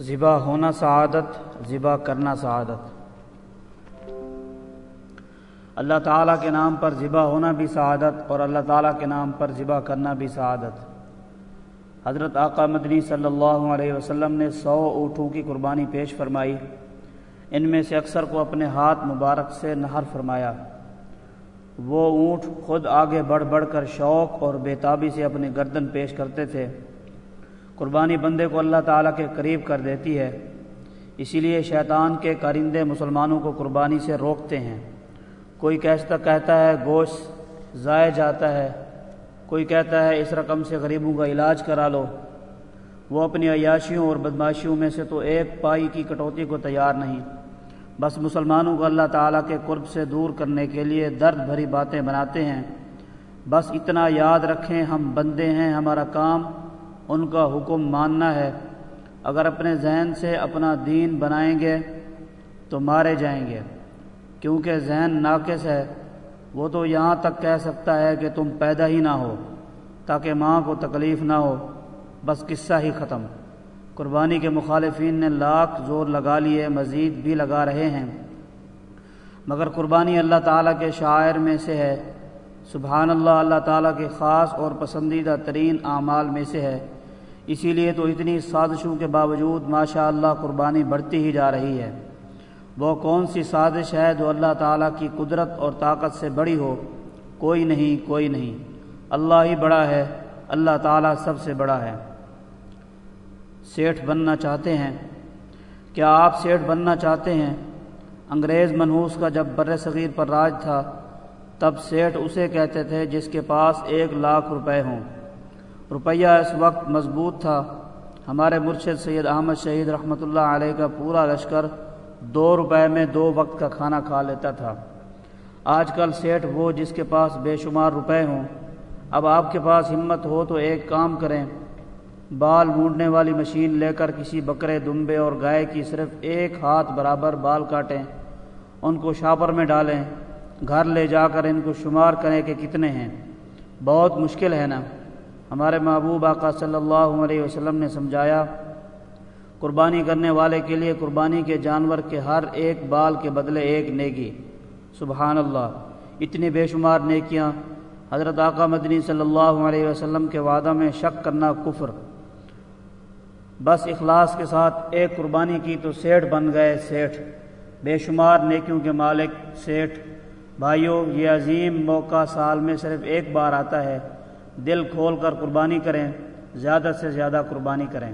ذبح ہونا سعادت، ذبح کرنا سعادت۔ اللہ تعالیٰ کے نام پر ذبح ہونا بھی سعادت اور اللہ تعالیٰ کے نام پر ذبح کرنا بھی سعادت۔ حضرت آقا مدنی صلی اللہ علیہ وسلم نے سو اونٹوں کی قربانی پیش فرمائی۔ ان میں سے اکثر کو اپنے ہاتھ مبارک سے نہر فرمایا۔ وہ اونٹ خود آگے بڑھ بڑھ کر شوق اور بیتابی سے اپنے گردن پیش کرتے تھے۔ قربانی بندے کو اللہ تعالیٰ کے قریب کر دیتی ہے۔ اسی لیے شیطان کے کارندے مسلمانوں کو قربانی سے روکتے ہیں۔ کوئی کیستا کہتا ہے گوشت ضائع جاتا ہے۔ کوئی کہتا ہے اس رقم سے غریبوں کا علاج کرا لو۔ وہ اپنی عیاشیوں اور بدماشیوں میں سے تو ایک پائی کی کٹوتی کو تیار نہیں۔ بس مسلمانوں کو اللہ تعالیٰ کے قرب سے دور کرنے کے لیے درد بھری باتیں بناتے ہیں۔ بس اتنا یاد رکھیں ہم بندے ہیں، ہمارا کام ان کا حکم ماننا ہے۔ اگر اپنے ذہن سے اپنا دین بنائیں گے تو مارے جائیں گے۔ کیونکہ ذہن ناقص ہے۔ وہ تو یہاں تک کہہ سکتا ہے کہ تم پیدا ہی نہ ہو، تاکہ ماں کو تکلیف نہ ہو۔ بس قصہ ہی ختم۔ قربانی کے مخالفین نے لاکھ زور لگا لیے، مزید بھی لگا رہے ہیں۔ مگر قربانی اللہ تعالیٰ کے شاعر میں سے ہے۔ سبحان اللہ اللہ تعالیٰ کے خاص اور پسندیدہ ترین اعمال میں سے ہے۔ اسی لیے تو اتنی سازشوں کے باوجود ماشاء اللہ قربانی بڑھتی ہی جا رہی ہے۔ وہ کون سی سازش ہے جو اللہ تعالیٰ کی قدرت اور طاقت سے بڑی ہو؟ کوئی نہیں کوئی نہیں۔ اللہ ہی بڑا ہے، اللہ تعالیٰ سب سے بڑا ہے۔ سیٹھ بننا چاہتے ہیں۔ کیا آپ سیٹھ بننا چاہتے ہیں؟ انگریز منحوس کا جب بر صغیر پر راج تھا، تب سیٹھ اسے کہتے تھے جس کے پاس ایک لاکھ روپے ہوں۔ روپیہ اس وقت مضبوط تھا۔ ہمارے مرشد سید احمد شہید رحمۃ اللہ علیہ کا پورا لشکر دو روپے میں دو وقت کا کھانا کھا لیتا تھا۔ آج کل سیٹھ وہ جس کے پاس بے شمار روپے ہوں۔ اب آپ کے پاس ہمت ہو تو ایک کام کریں۔ بال مونڈنے والی مشین لے کر کسی بکرے، دمبے اور گائے کی صرف ایک ہاتھ برابر بال کاٹیں۔ ان کو شاپر میں ڈالیں۔ گھر لے جا کر ان کو شمار کریں کہ کتنے ہیں۔ بہت مشکل ہے نا۔ ہمارے محبوب آقا صلی اللہ علیہ وسلم نے سمجھایا، قربانی کرنے والے کے لیے قربانی کے جانور کے ہر ایک بال کے بدلے ایک نیکی۔ سبحان اللہ، اتنی بے شمار نیکیاں۔ حضرت آقا مدنی صلی اللہ علیہ وسلم کے وعدہ میں شک کرنا کفر۔ بس اخلاص کے ساتھ ایک قربانی کی تو سیٹھ بن گئے سیٹھ۔ بے شمار نیکیوں کے مالک سیٹھ۔ بھائیوں یہ عظیم موقع سال میں صرف ایک بار آتا ہے۔ دل کھول کر قربانی کریں زیادہ سے زیادہ قربانی کریں۔